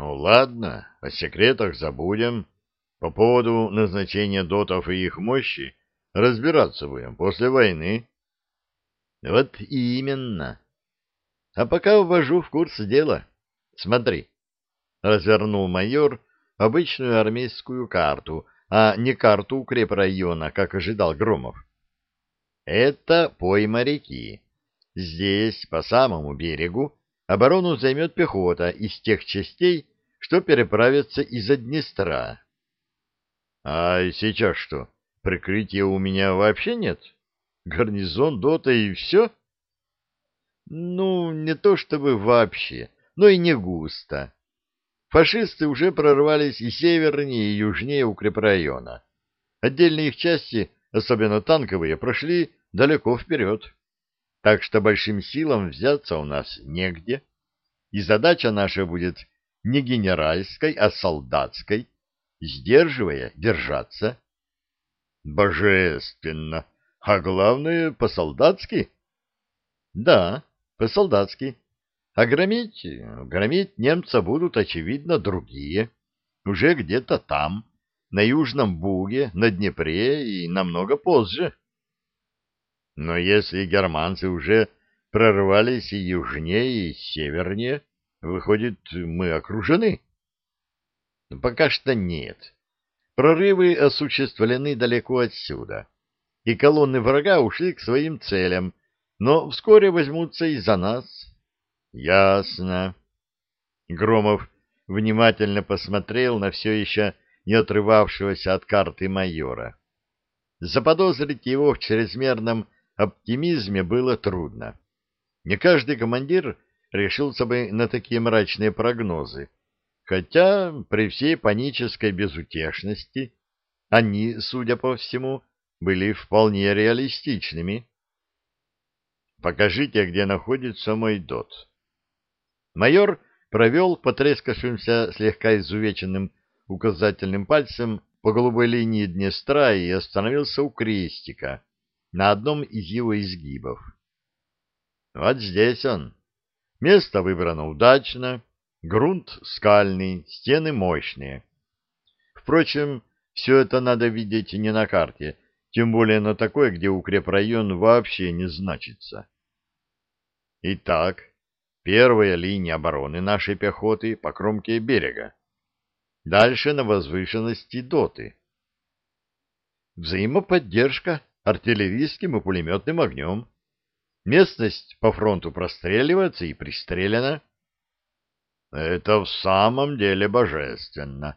Ну, ладно, о секретах забудем. По поводу назначения дотов и их мощи разбираться будем после войны. Вот именно. А пока ввожу в курс дела. Смотри. Развернул майор обычную армейскую карту, а не карту укрепрайона, как ожидал Громов. Это пойма реки. Здесь, по самому берегу, оборону займет пехота из тех частей, что переправятся из-за Днестра. А сейчас что, прикрытия у меня вообще нет? Гарнизон, дота и все? Ну, не то чтобы вообще, но и не густо. Фашисты уже прорвались и севернее, и южнее укрепрайона. Отдельные их части, особенно танковые, прошли далеко вперед. Так что большим силам взяться у нас негде. И задача наша будет не генеральской, а солдатской, сдерживая, держаться. Божественно! А главное, по-солдатски? Да, по-солдатски. А громить, громить немца будут, очевидно, другие. Уже где-то там, на Южном Буге, на Днепре и намного позже. Но если германцы уже прорвались и южнее, и севернее, выходит, мы окружены? Пока что нет. Прорывы осуществлены далеко отсюда, и колонны врага ушли к своим целям, но вскоре возьмутся и за нас. Ясно. Громов внимательно посмотрел на все еще не отрывавшегося от карты майора. Заподозрить его в чрезмерном оптимизме было трудно. Не каждый командир решился бы на такие мрачные прогнозы, хотя при всей панической безутешности они, судя по всему, были вполне реалистичными. «Покажите, где находится мой дот». Майор провел потрескавшимся, слегка изувеченным указательным пальцем по голубой линии Днестра и остановился у крестика на одном из его изгибов. Вот здесь он. Место выбрано удачно, грунт скальный, стены мощные. Впрочем, все это надо видеть не на карте, тем более на такой, где укрепрайон вообще не значится. Итак, первая линия обороны нашей пехоты по кромке берега. Дальше на возвышенности доты. Взаимоподдержка артиллерийским и пулеметным огнем. Местность по фронту простреливается и пристрелена. Это в самом деле божественно.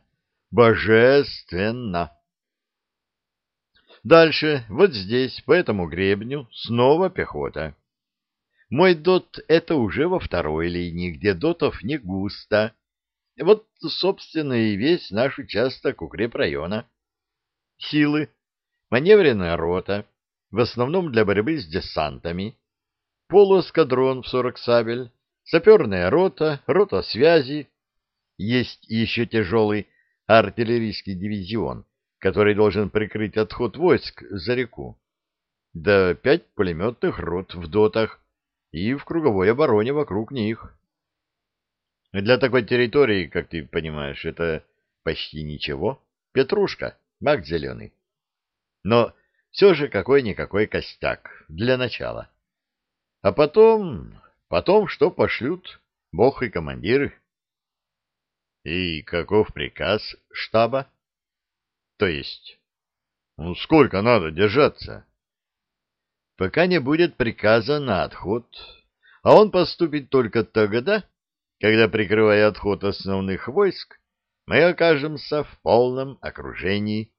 Божественно. Дальше, вот здесь, по этому гребню, снова пехота. Мой дот — это уже во второй линии, где дотов не густо. Вот, собственно, и весь наш участок укрепрайона. Силы маневренная рота, в основном для борьбы с десантами, полуэскадрон в 40 сабель, саперная рота, рота связи, есть еще тяжелый артиллерийский дивизион, который должен прикрыть отход войск за реку, да пять пулеметных рот в дотах и в круговой обороне вокруг них. Для такой территории, как ты понимаешь, это почти ничего. Петрушка, маг зеленый но все же какой-никакой костяк для начала. А потом, потом что пошлют бог и командиры. И каков приказ штаба? То есть, ну сколько надо держаться? Пока не будет приказа на отход, а он поступит только тогда, когда, прикрывая отход основных войск, мы окажемся в полном окружении.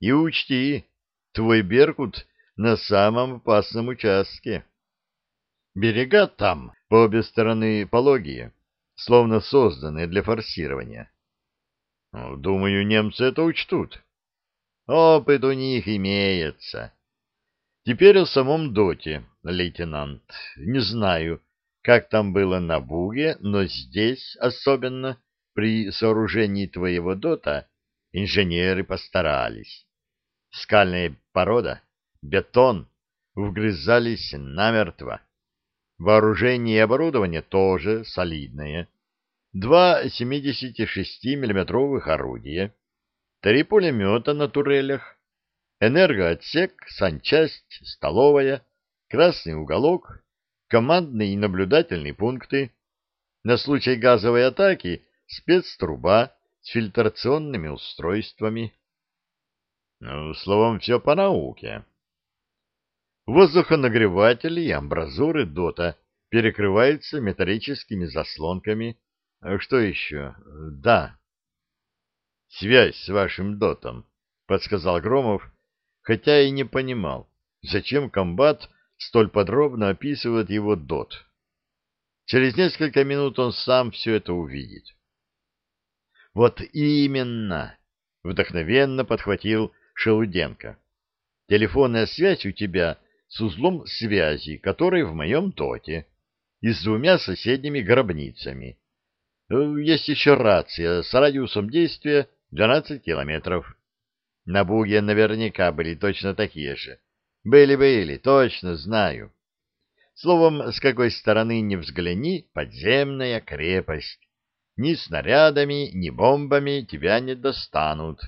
И учти, Твой Беркут на самом опасном участке. Берега там, по обе стороны пологие, словно созданные для форсирования. Ну, думаю, немцы это учтут. Опыт у них имеется. Теперь о самом доте, лейтенант. Не знаю, как там было на Буге, но здесь, особенно при сооружении твоего дота, инженеры постарались. Скальная порода, бетон вгрызались намертво. Вооружение и оборудование тоже солидное. два 76-миллиметровых орудия, три пулемета на турелях, энергоотсек, санчасть, столовая, красный уголок, командный и наблюдательный пункты, на случай газовой атаки спецтруба с фильтрационными устройствами. Ну, словом, все по науке. Воздухонагреватели и амбразуры ДОТа перекрываются металлическими заслонками. А что еще? Да. Связь с вашим ДОТом, подсказал Громов, хотя и не понимал, зачем комбат столь подробно описывает его ДОТ. Через несколько минут он сам все это увидит. Вот именно, вдохновенно подхватил Шелуденко. Телефонная связь у тебя с узлом связи, который в моем доте, и с двумя соседними гробницами. Э, есть еще рация с радиусом действия 12 километров. На Буге наверняка были точно такие же. Были-были, точно знаю. Словом, с какой стороны ни взгляни, подземная крепость. Ни снарядами, ни бомбами тебя не достанут.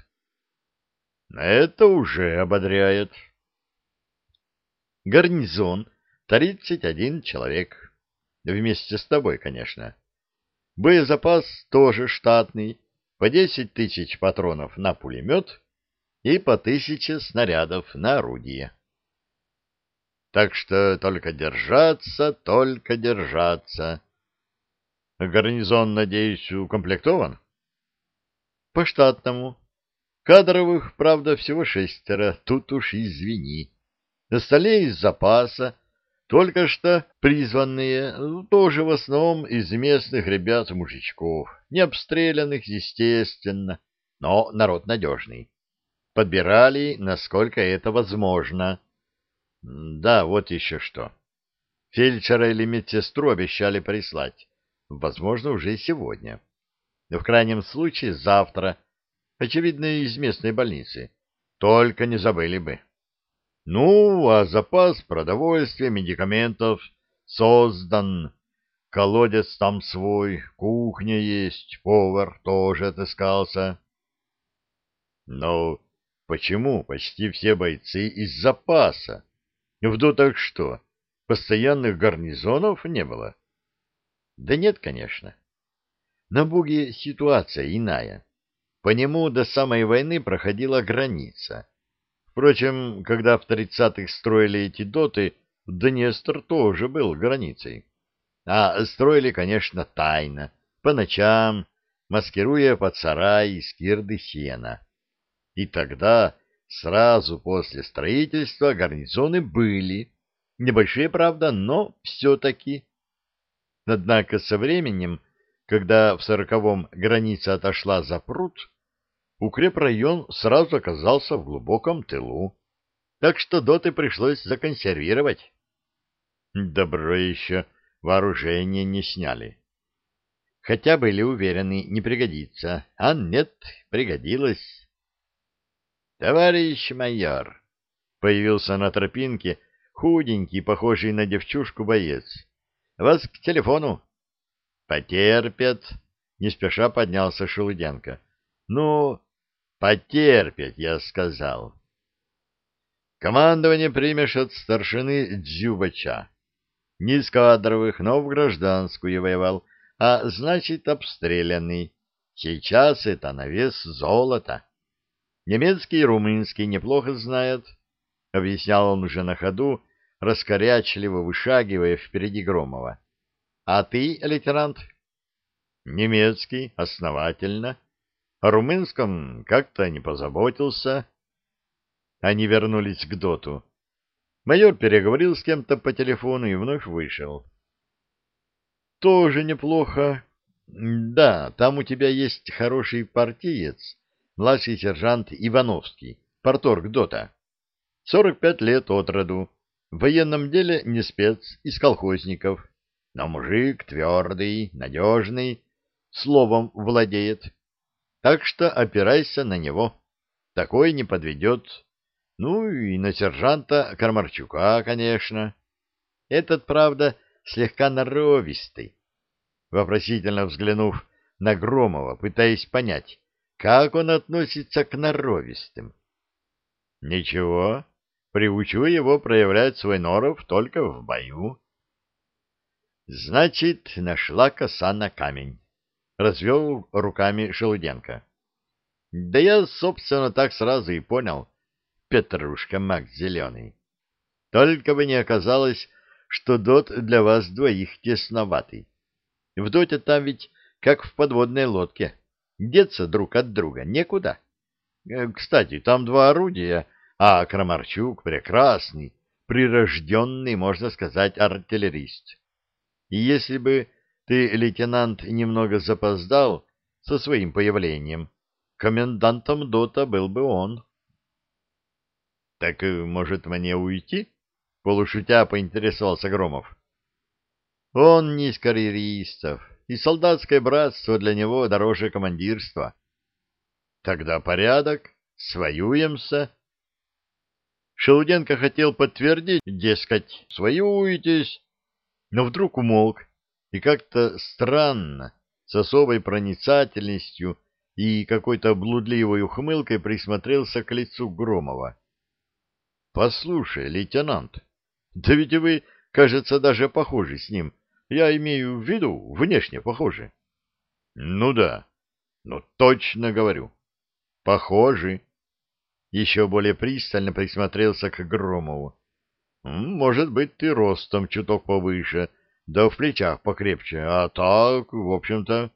Это уже ободряет. Гарнизон — тридцать один человек. Вместе с тобой, конечно. Боезапас тоже штатный, по десять тысяч патронов на пулемет и по тысяче снарядов на орудие. Так что только держаться, только держаться. Гарнизон, надеюсь, укомплектован? По штатному. Кадровых, правда, всего шестеро, тут уж извини. На столе из запаса, только что призванные, тоже в основном из местных ребят-мужичков, не обстрелянных, естественно, но народ надежный. Подбирали, насколько это возможно. Да, вот еще что. Фельдшера или медсестру обещали прислать. Возможно, уже сегодня. В крайнем случае, завтра. Очевидно, из местной больницы. Только не забыли бы. Ну, а запас продовольствия, медикаментов создан. Колодец там свой, кухня есть, повар тоже отыскался. Но почему почти все бойцы из запаса? В дотах что, постоянных гарнизонов не было? Да нет, конечно. На Буге ситуация иная. По нему до самой войны проходила граница. Впрочем, когда в тридцатых строили эти доты, Днестр тоже был границей. А строили, конечно, тайно, по ночам, маскируя под сарай и скирды сена. И тогда, сразу после строительства, гарнизоны были. Небольшие, правда, но все-таки. Однако со временем, когда в сороковом граница отошла за пруд, укрепрайон сразу оказался в глубоком тылу, так что доты пришлось законсервировать. Добро еще вооружение не сняли. Хотя были уверены, не пригодится, а нет, пригодилось. «Товарищ майор!» — появился на тропинке худенький, похожий на девчушку боец. «Вас к телефону». «Потерпят!» — не спеша поднялся Шелуденко. «Ну, Потерпеть, я сказал. Командование примешь от старшины Дзюбача. Не из кадровых, но в гражданскую воевал, а значит обстрелянный. Сейчас это на вес золота. Немецкий и румынский неплохо знает, — объяснял он уже на ходу, раскорячливо вышагивая впереди Громова. — А ты, лейтенант? — Немецкий, основательно. — о румынском как-то не позаботился. Они вернулись к доту. Майор переговорил с кем-то по телефону и вновь вышел. Тоже неплохо. Да, там у тебя есть хороший партиец, младший сержант Ивановский, порторг дота. Сорок пять лет от роду. В военном деле не спец, из колхозников. Но мужик твердый, надежный, словом владеет. Так что опирайся на него. Такой не подведет. Ну и на сержанта Кармарчука, конечно. Этот, правда, слегка норовистый. Вопросительно взглянув на Громова, пытаясь понять, как он относится к норовистым. Ничего, приучу его проявлять свой норов только в бою. Значит, нашла коса на камень. Развел руками Шелуденко. Да я, собственно, так сразу и понял. Петрушка Мак Зеленый. Только бы не оказалось, что дот для вас двоих тесноватый. В доте там ведь как в подводной лодке. Деться друг от друга некуда. Э, кстати, там два орудия, а Крамарчук прекрасный, прирожденный, можно сказать, артиллерист. И если бы ты, лейтенант, немного запоздал со своим появлением, комендантом ДОТа был бы он. — Так, э, может, мне уйти? — полушутя поинтересовался Громов. — Он не из карьеристов, и солдатское братство для него дороже командирства. Тогда порядок, своюемся. Шелуденко хотел подтвердить, дескать, своюетесь, но вдруг умолк и как-то странно, с особой проницательностью и какой-то блудливой ухмылкой присмотрелся к лицу Громова. — Послушай, лейтенант, да ведь вы, кажется, даже похожи с ним. Я имею в виду, внешне похожи. Ну да, ну точно говорю. Похожи. Еще более пристально присмотрелся к Громову. Может быть, ты ростом чуток повыше, да в плечах покрепче, а так, в общем-то...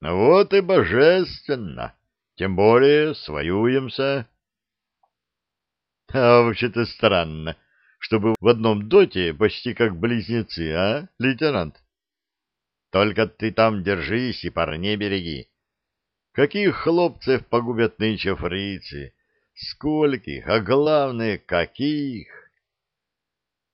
Вот и божественно. Тем более своюемся. А вообще-то странно чтобы в одном доте почти как близнецы, а, лейтенант? Только ты там держись и парней береги. Каких хлопцев погубят нынче фрицы? Скольких, а главное, каких?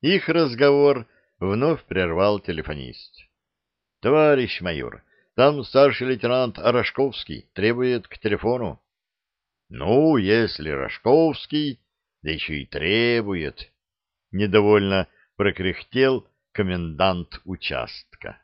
Их разговор вновь прервал телефонист. — Товарищ майор, там старший лейтенант Рожковский требует к телефону. — Ну, если Рожковский, да еще и требует, — недовольно прокряхтел комендант участка.